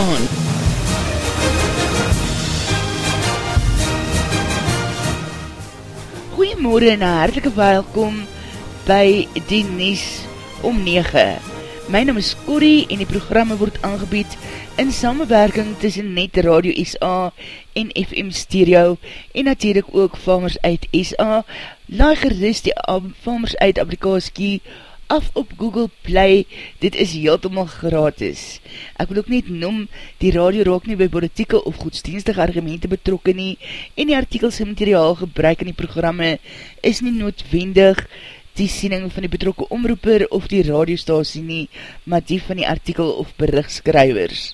Afrikaans. Goeiemorgen en hartelike welkom by die Nies om 9. My naam is Corrie en die programme word aangebied in samenwerking tussen Net Radio SA en FM Stereo en natuurlijk ook Farmers uit SA. Laai gerust die Farmers uit applikasiekie af op Google Play, dit is heeltemal gratis. Ek wil ook net noem, die radio raak nie by politieke of godsdienstige argumente betrokken nie, en die artikels en materiaal gebruik in die programme is nie noodwendig die siening van die betrokke omroeper of die radiostasie nie, maar die van die artikel of berichtskrywers.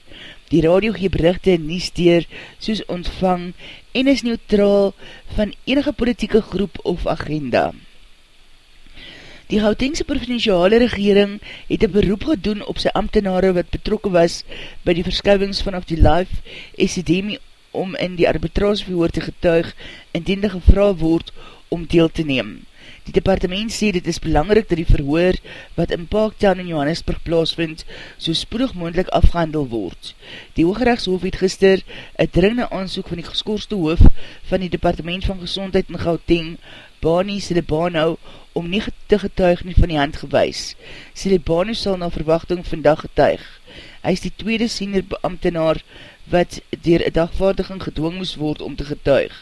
Die radio gee berichte nie steer soos ontvang en is neutraal van enige politieke groep of agenda. Die Gautengse provinciale regering het een beroep gedoen op sy ambtenare wat betrokken was by die verskuivings vanaf die live SEDMI om in die arbitrasieverhoor te getuig indien die gevra word om deel te neem. Die departement sê dit is belangrijk dat die verhoor wat in Parktown in Johannesburg plaasvind so spoedig moendlik afgehandel word. Die Hoogrechtshof het gister een dringende aansoek van die geskoorste hoof van die departement van gezondheid in Gauteng Bani Silebano om nie te getuig nie van die hand gewys. Silebano sal na verwachting vandag getuig. Hy is die tweede senior beambtenaar wat dier een dagvaardiging gedwong moes word om te getuig.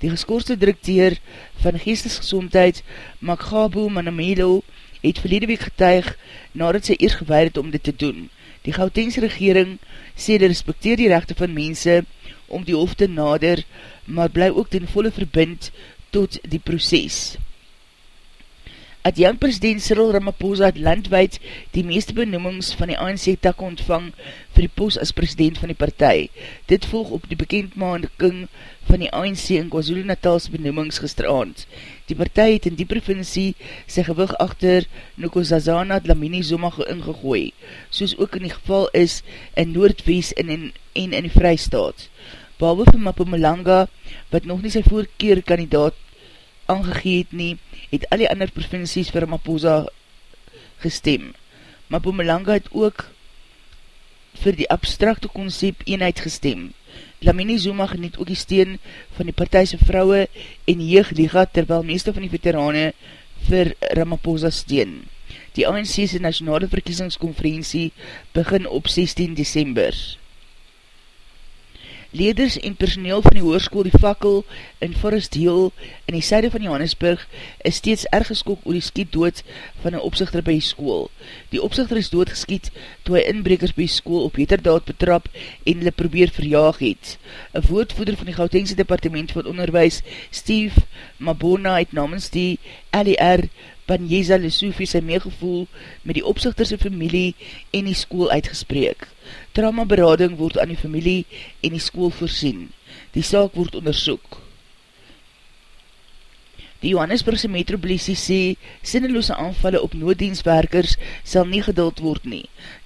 Die geskoorste directeur van geestesgezondheid, Makgabo Manamelo, het verlede week getuig nadat sy eers gewaar het om dit te doen. Die Gautengse regering sê die respecteer die rechte van mense om die hoofd te nader, maar bly ook ten volle verbind tot die proces. Adjang president Cyril Ramaphosa het landwijd die meeste benoemings van die ANC tak ontvang vir die post as president van die partij. Dit volg op die bekendmaandeking van die ANC in KwaZulu Natal's benoemings gisteravond. Die partij het in die provincie sy gewig achter Nukosazana Dlamini Zoma ingegooi, soos ook in die geval is in Noordwees en in, en in die Vrijstaat. Behalwe vir Mapumalanga, wat nog nie sy voorkeer kandidaat aangegeet nie, het al die ander provincies vir Maposa gestem. Mapumalanga het ook vir die abstracte concept eenheid gestem. Lamini Zuma geniet ook die steen van die partijse vrouwe en jeugliga terwyl meeste van die veterane vir Ramaphosa steen. Die ANC's nationale verkiesingskonferentie begin op 16 december. Leders en personeel van die hoerskoel die fakkel in Forest Hill in die syde van Johannesburg is steeds erg geskok oor die skiet dood van een opzichter by die school. Die opzichter is dood geskiet toe hy inbrekers by die school op heterdaad betrap en hulle probeer verjaag het. Een woordvoeder van die Gautengse departement van onderwijs, Steve Mabona, het namens die LER Banjeza Lesofie sy meegevoel met die opzichterse familie en die school uitgespreek. Trauma berading word aan die familie en die school voorsien. Die saak word onderzoek. Die Johannesburgse metropolisie sê, sinneloose aanvalle op nooddienstwerkers sal nie geduld word nie.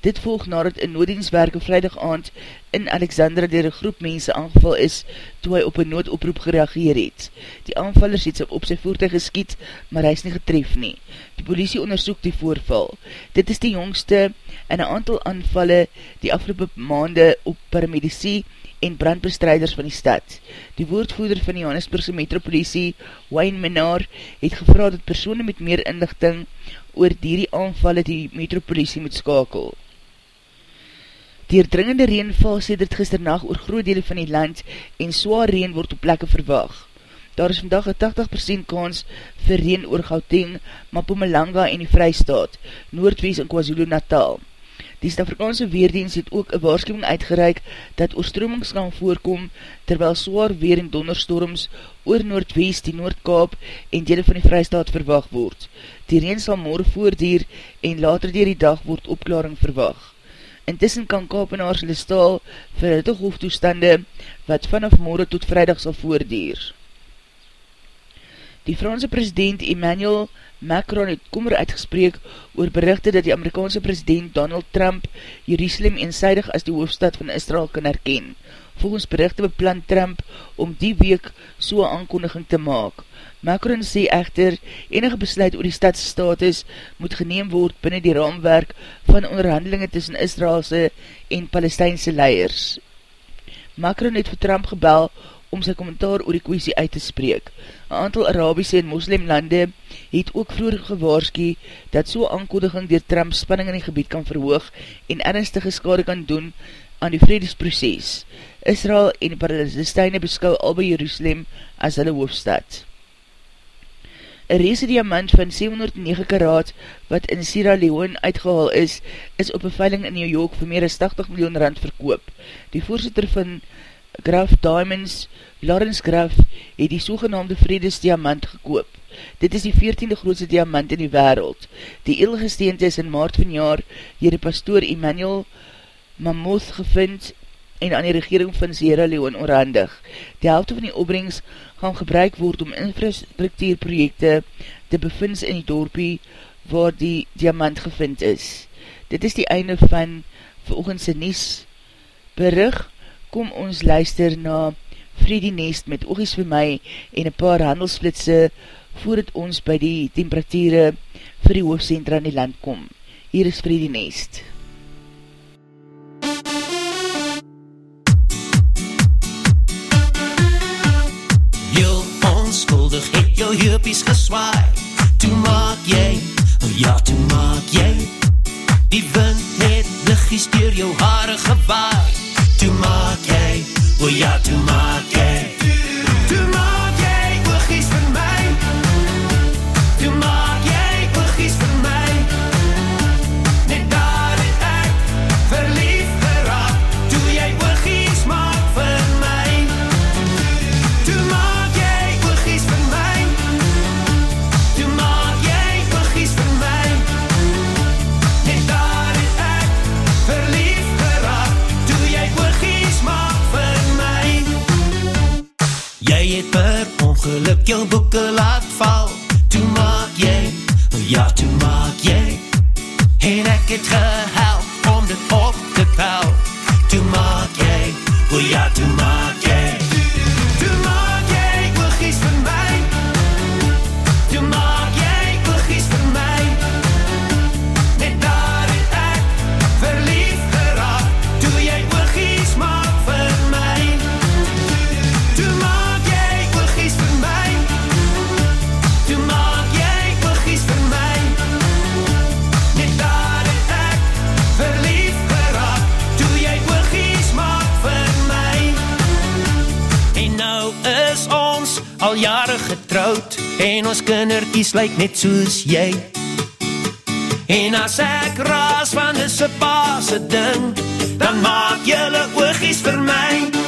Dit volg nadat een nooddienstwerker vrijdag aand in Alexandra dier een groep mense aangeval is, toe hy op een noodoproep gereageer het. Die aanvallers het op sy voertuig geskiet, maar hy is nie getref nie. Die politie onderzoek die voorval. Dit is die jongste en een aantal aanvalle die afgelopen maande op paramedicie en brandbestrijders van die stad. Die woordvoeder van die Johannesburgse metropolisie, Wayne Menaar, het gevra dat persoene met meer inlichting oor dierie aanvallen die metropolisie moet skakel. Die dringende reen val sê dit gisternacht oor groot dele van die land en zwaar reen word op plekke verwaag. Daar is vandag een 80% kans vir reen oor Gauteng, Mapumalanga en die Vrijstaat, Noordwees en KwaZulu Natal. Die Stafrikaanse Weerdienst het ook een waarschuwing uitgereik dat oorstromings kan voorkom terwyl zwaar weer en donderstorms oor Noordwest, die Noordkaap en dele van die Vrijstaat verwag word. Die reen sal morgen voordier en later dier die dag word opklaring verwag. Intussen kan Kaapenaars hulle staal vir hulle hoofdtoestande wat vanaf morgen tot vrijdag sal voordier. Die Franse president Emmanuel Macron het kommer uitgespreek oor berichte dat die Amerikaanse president Donald Trump Jerusalem eenzijdig as die hoofdstad van Israel kan herken. Volgens berichte beplan Trump om die week so'n aankondiging te maak. Macron sê echter, enige besluit oor die stadsstatus moet geneem word binnen die raamwerk van onderhandelinge tussen Israelse en Palestijnse leiers. Macron het vir Trump gebel om sy kommentaar oor die kwestie uit te spreek. Een aantal Arabiese en Moslimlande het ook vroeger gewaarski dat so'n aankondiging dier Trump spanning in die gebied kan verhoog en ernstige skade kan doen aan die vredesproces. Israel en die Palestijne beskou al by Jerusalem as hulle hoofdstad. Een reese diamant van 709 karaat wat in Sierra Leone uitgehaal is, is op een veiling in New York vir meer as 80 miljoen rand verkoop. Die voorzitter van Graf Diamonds, Lawrence Graf, het die sogenaamde Vredes diamant gekoop. Dit is die 14e grootste diamant in die wereld. Die eelgesteente is in maart van jaar hier die pastoor Emmanuel Mammoth gevind en aan die regering van Sierra Leone oorhandig. Die helft van die opbrengst gaan gebruik word om infrastructuurprojekte te bevinds in die dorpie waar die diamant gevind is. Dit is die einde van volgendse Nies berig. Kom ons luister na Freddy Nest met oogies vir my en een paar handelsplitse voordat ons by die temperatuur vir die hoofdcentra in die land kom. Hier is Freddy Nest. onschuldig het jou heupies geswaai Toe maak jy, oh ja toe maak jy Die wind het lichies door jou haare gewaai Jy het per ongeluk jou boeken laat val Toe maak jy, oh ja toe maak jy En ek het gehelp om dit op te tel Toe maak jy, oh ja toe maak En nou is ons al jare getrouwd En ons kinderkies lyk net soos jy. En as ek raas van dis een paase ding Dan maak jylle oogies vir my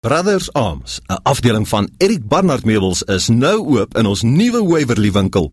Brothers Arms, 'n afdeling van Erik Barnard Meubels is nou oop in ons nuwe Waverly winkel.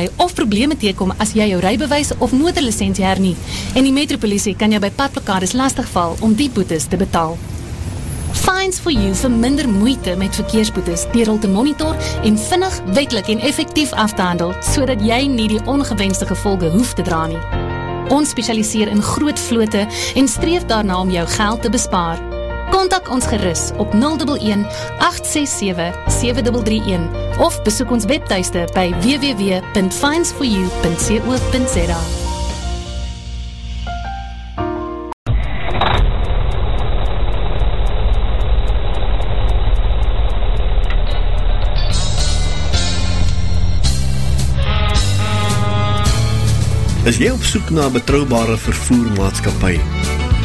of probleme teekom as jy jou rybewys of motorlisensie hernie. En die metropolisie kan jou by padplekades lastigval om die boetes te betaal. Fines for you vir minder moeite met verkeersboetes deur hul te monitor en vinnig, wettelik en effektief af te handel sodat jy nie die ongewenste gevolge hoef te dra nie. Ons spesialiseer in groot vlote en streef daarna om jou geld te bespaar. Kontak ons gerus op 011 867 7331 of besoek ons webtuiste by www.finds4u.co.za. Is jy op soek na 'n betroubare vervoermaatskappy?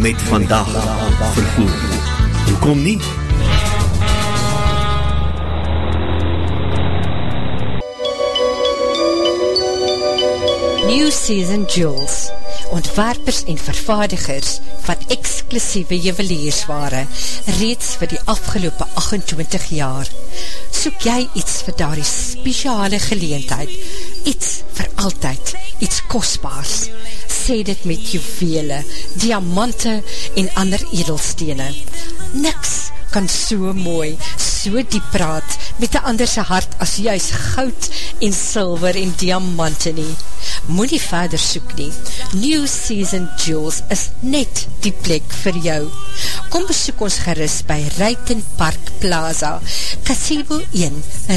met vandag vervoer. Hoekom nie? New Season Jewels ontwerpers en vervaardigers van exclusieve juweliersware reeds vir die afgelope 28 jaar. Soek jy iets vir daar die speciale geleentheid, iets vir altyd, iets kostbaars, sê dit met juwele, diamante en ander edelstene. Niks kan so mooi, so diep praat met die anderse hart as juist goud en silver en diamante nie. Moet nie verder soek nie. New Season Jewels is net die plek vir jou. Kom besoek ons geris by Ruiten Park Plaza, Casebo 1,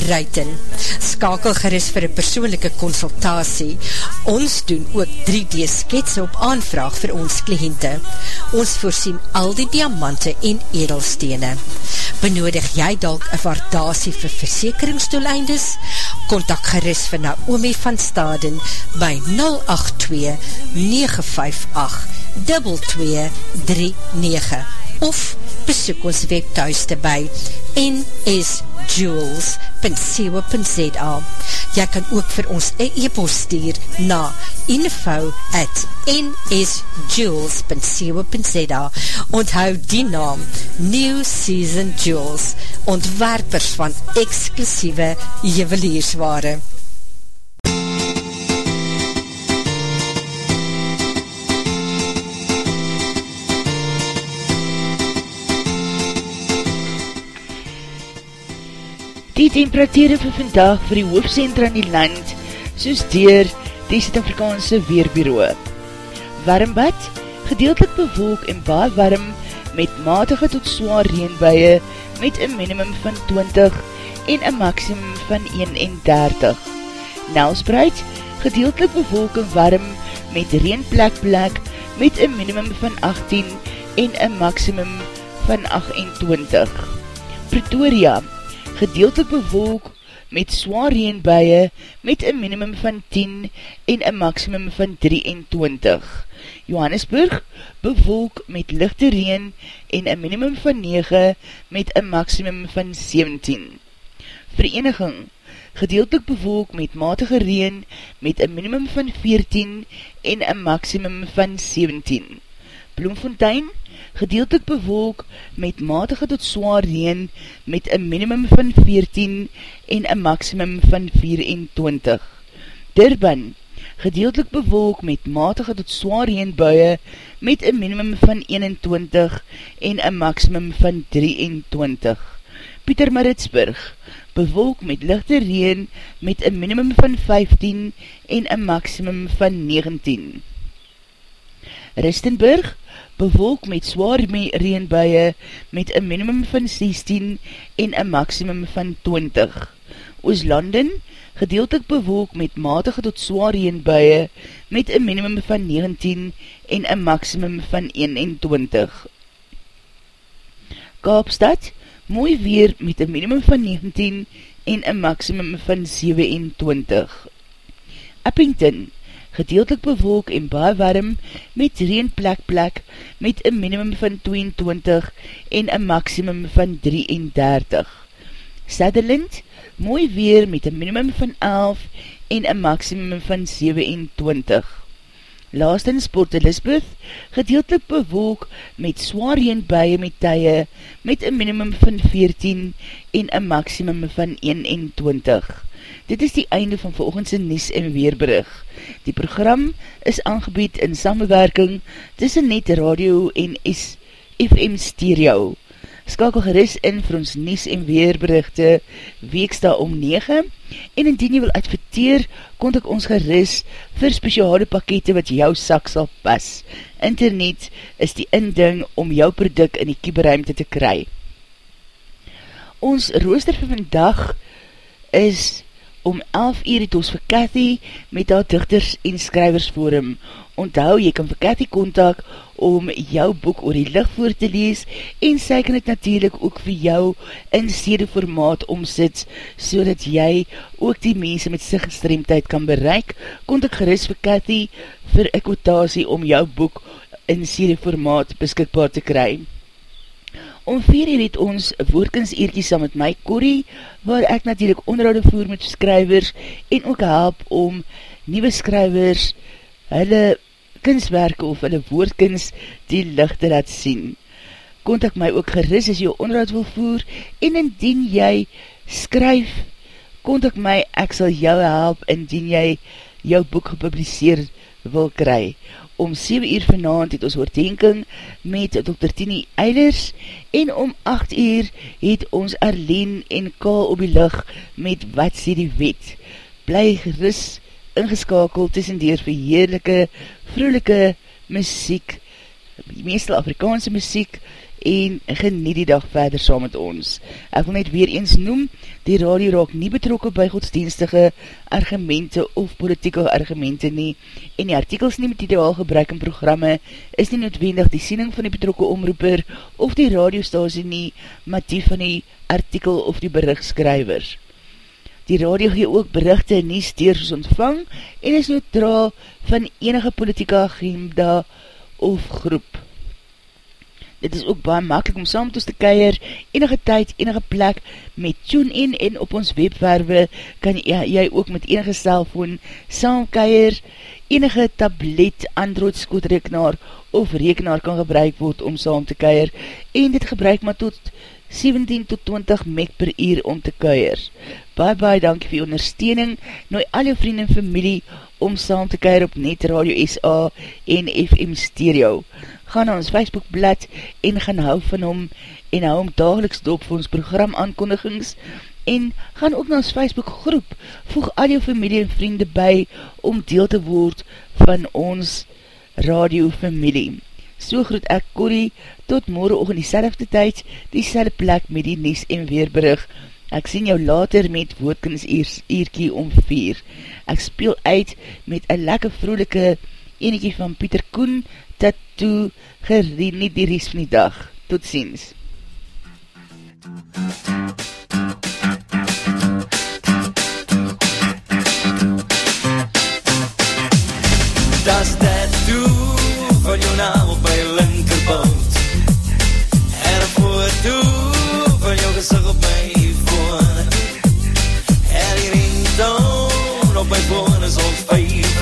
Ruiten. Skakel geris vir een persoonlijke consultatie. Ons doen ook 3D skets op aanvraag vir ons kliënte. Ons voorsien al die diamante en edelstene. Benodig jy dalk een waardasie vir versekeringsdoeleindes? Contact geris vir Naomi van Staden by 082-958-2239 of besoek ons webthuiste by nsjewels.co.za Jy kan ook vir ons een e-post stuur na info at nsjewels.co.za Onthou die naam New Season Jewels ontwerpers van exclusieve juweliersware Die temperatuur vir vandag vir die hoofdcentra in die land, soos dier die Zuid-Afrikaanse Weerbureau. Warmbad, gedeeltelik bewolk en baar warm met matige tot zwaar reenbuie met een minimum van 20 en een maximum van 31. Nelspreid, gedeeltelik bewolk en warm met reenplek plek met een minimum van 18 en een maximum van 28. Pretoria, gedeeltelik bewolk met zwaar reenbuie met een minimum van 10 en een maximum van 23. Johannesburg bewolk met lichte reen en een minimum van 9 met een maximum van 17. Vereniging gedeeltelik bewolk met matige reen met een minimum van 14 en een maximum van 17. Bloemfontein gedeeltelik bewolk met matige tot zwaar reen met een minimum van 14 en een maximum van 24. Durban, gedeeltelik bewolk met matige tot zwaar reenbuie met een minimum van 21 en een maximum van 23. Pieter Maritsburg, bewolk met lichte reen met een minimum van 15 en een maximum van 19. Ristenburg, bewolk met zwaar reenbuie met een minimum van 16 en een maximum van 20. Ooslanden, gedeeltelik bewolk met matige tot zwaar reenbuie met een minimum van 19 en een maximum van 21. Kaapstad, mooi weer met een minimum van 19 en een maximum van 27. Uppington, gedeeltelik bewolk en baie warm met reen plek plek met een minimum van 22 en een maximum van 33. Sutherland, mooi weer met een minimum van 11 en een maximum van 27. Laastens Port Elizabeth, gedeeltelik bewolk met zwaar reenbuie met tye met een minimum van 14 en een maximum van 21. Dit is die einde van volgendse Nies en Weerbrug. Die program is aangebied in samenwerking tussen Net Radio en FM Stereo skakel geris in vir ons Nies en Weerberichte weeksta om 9 en indien jy wil adverteer, kont ek ons geris vir speciale pakete wat jou sak sal pas. Internet is die inding om jou product in die kieberuimte te kry. Ons rooster vir vandag is om 11 uur het ons vir Cathy met haar dichters en skrywers forum. Onthou, jy kan vir Cathy kontak om jou boek oor die licht voor te lees en sy kan het natuurlijk ook vir jou in sede formaat omsit so dat jy ook die mense met sy gestreemdheid kan bereik. Kontak geris vir Cathy vir ekwotasie om jou boek in sede formaat beskikbaar te kry. Om vier uur het ons woordkens eertjie saam met my Corrie, waar ek natuurlijk onderhoude voer met skrywers en ook help om nieuwe skrywers hulle kunstwerke of hulle woordkens die licht te laat sien. Contact my ook geris as jy onderhoud wil voer en indien jy skryf, contact my, ek sal jou help indien jy jou boek gepubliseer wil kry om 7 uur vanavond het ons oordenking met Dr. Tini Eilers en om 8 uur het ons Arlene en Kaal op die licht met Wat sê die wet. Bly geris ingeskakeld tussen die verheerlijke, vroelike muziek, meestal Afrikaanse muziek, en geniet die dag verder saam met ons. Ek wil net weer eens noem, die radio raak nie betrokken by godsdienstige argumente of politieke argumente nie, en die artikels nie met die al gebruik in programme is nie noodwendig die siening van die betrokken omroeper of die radiostasie nie, maar die van die artikel of die berichtskryver. Die radio gee ook berichte nie steers ontvang en is neutraal van enige politieke agenda of groep. Dit is ook baie makkelijk om saam met ons te keier, enige tyd, enige plek, met TuneIn en op ons webwerwe kan jy, jy ook met enige cellfoon saam keier, enige tablet, Android skootrekenaar of rekenaar kan gebruik word om saam te keier, en dit gebruik maar tot 17 tot 20 meg per uur om te keier. Bye bye, dankie vir jou ondersteuning, nooi al jou vriend en familie om saam te keier op Net Radio SA en FM Stereo gaan na ons Facebookblad en gaan hou van hom en hou hom dageliks dop vir ons program aankondigings en gaan ook na ons Facebook groep, voeg al jou familie en vriende by om deel te word van ons radio familie. So groet ek Corrie, tot morgen oog in die selfde tyd, die selfde plek met die Nies en Weerbrug. Ek sien jou later met woordkens eerkie om vier. Ek speel uit met een lekker vroelike eniekie van Pieter Koen, dat toe gereen nie die rest van die dag. Tot ziens. Das tattoo van jou naam op my linkerboot En een foto van jou gezicht op my phone En die ringtone op my phone is ons favorite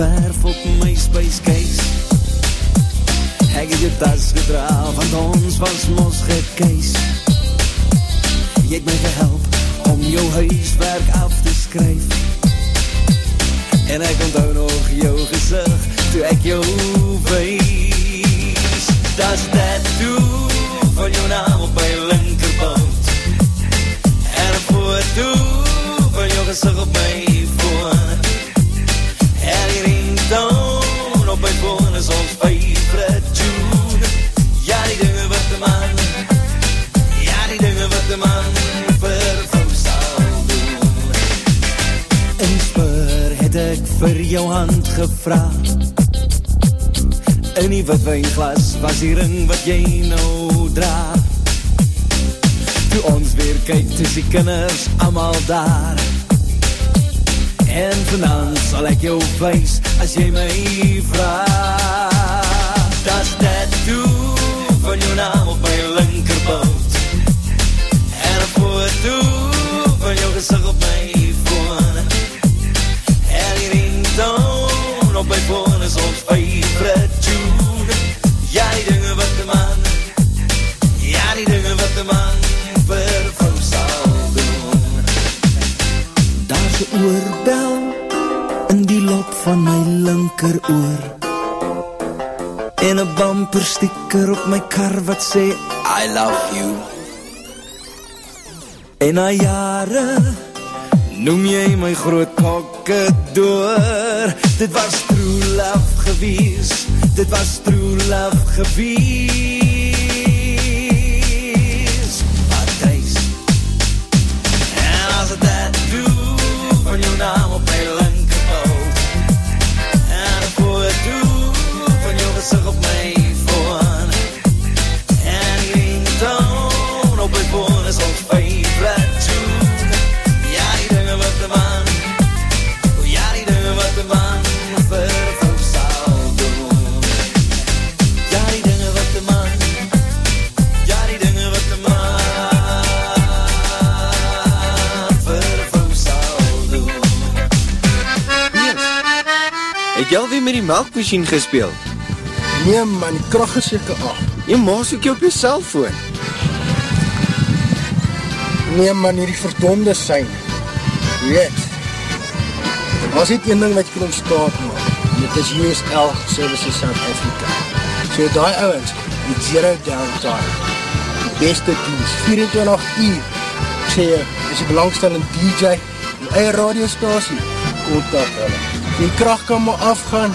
jou naam gewerf op my space case. Ek het jou tas gedra, want ons was mos gekees Jy het my gehelp om jou huiswerk af te skryf. En ek onthou nog jou gezicht, toe ek jou wees Das tattoo van jou naam op my linkerboot En een foto van jou gezicht op my phone is ons favorite tune. Ja, die dinge wat de man Ja, die dinge wat de man vir vrou sal doen. In spur het ek vir jou hand gevraag In die witwijnglas was die ring wat jy nou draag Toe ons weer kyk, tis die kinders allemaal daar En vanavond sal ek jou wees as jy my vraag. Das tattoo van jou naam op my linkerboot En een foto van jou gezicht op my phone En die ringtoon op my phone is ons favorite my kar wat sê I love you. En na jare noem jy my groot kokke door. Dit was true love Dit was true love gewees. Patrice En as a tattoo van jou naam op my linkerboot En een foto van jou gezicht op my die melkmachine gespeel? Nee man, die kracht is seker af. Jy maas ook jy op jy cellfoon. Nee man, hierdie verdonde sein. Weet, as dit een ding wat jy kan ontstaan maak, dit is USL Services South Africa. So die ouwens, die zero downtime, die beste dienst, 24 uur, ek sê jy, is die belangstellende DJ, die eie radiostasie, kontak hulle. Die kracht kan maar afgaan,